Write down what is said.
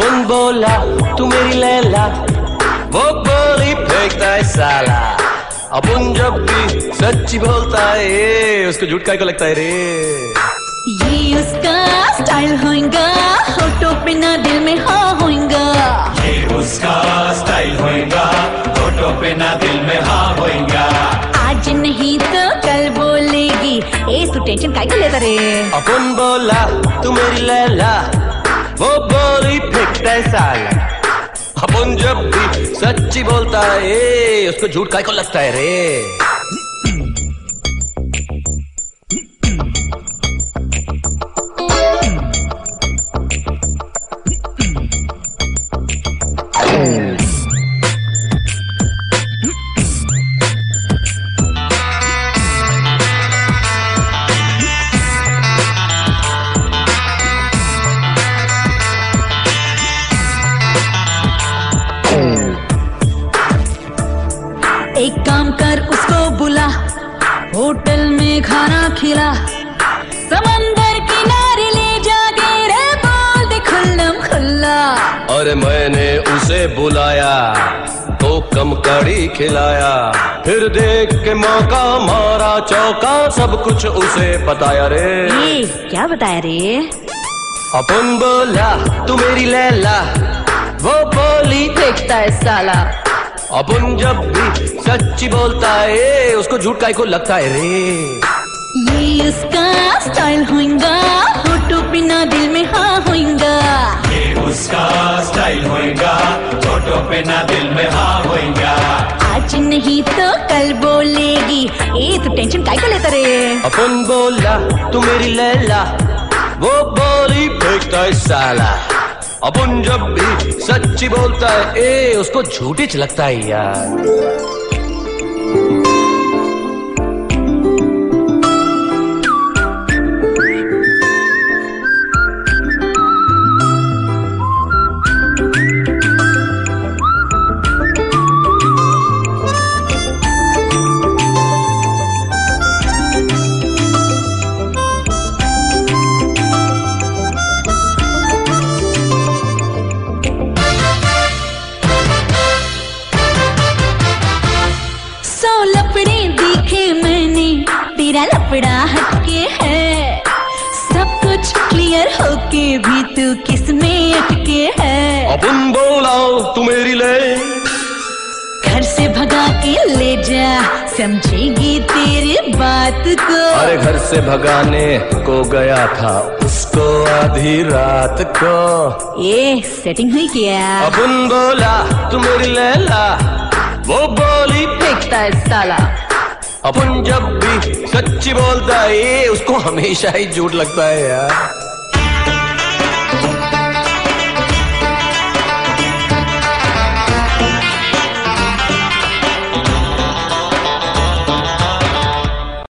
अपन बोला तू मेरी लैला वो बोली फेंकता है साला अपन जब भी सच्ची बोलता है उसको झूठ को लगता है रे ये उसका स्टाइल होएगा होटो पे ना दिल में हाँ होएगा ये उसका स्टाइल होएगा फ़ोटो पे ना दिल में हाँ होएगा आज नहीं तो कल बोलेगी ए तू टेंशन को लेता रे अपन बोला तू मेरी लैला वो गोली फेंकता है साला अपन जब भी सच्ची बोलता है उसको झूठ काय को लगता है रे में खाना खिला। समंदर किनारे ले जाके रे बोल दे खुल्लम खुल्ला। और मैंने उसे बुलाया तो कम कड़ी खिलाया। फिर देख के मौका मारा चौका सब कुछ उसे बताया रे। ए क्या बताया रे? अपन बोला तू मेरी लैला वो बोली देखता है साला। अपन जब भी सच्ची बोलता है उसको झूठ काय को लगता है रे। ये उसका स्टाइल होएगा होटो बिना दिल में हाँ होएगा। ये उसका स्टाइल होएगा फ़ोटो पे ना दिल में हाँ होएगा। आज नहीं तो कल बोलेगी ए तू टेंशन काय को लेता रे? अपन बोला तू मेरी लैला वो बोली फेंकता है साला। अपन जब भी सच्ची बोलता है ए उसको झूठी लगता है यार। तेरा लपड़ा हटके है। सब कुछ क्लियर होके भी तू किसमें अटके है। अपन बोला तू मेरी ले। घर से भगा के ले जा समझेगी तेरी बात को। अरे घर से भगाने को गया था उसको आधी रात को। ये सेटिंग हुई क्या? अपन बोला तू मेरी लैला। वो बोली देखता है साला। अपन जब भी सच्ची बोलता है उसको हमेशा ही झूठ लगता है यार।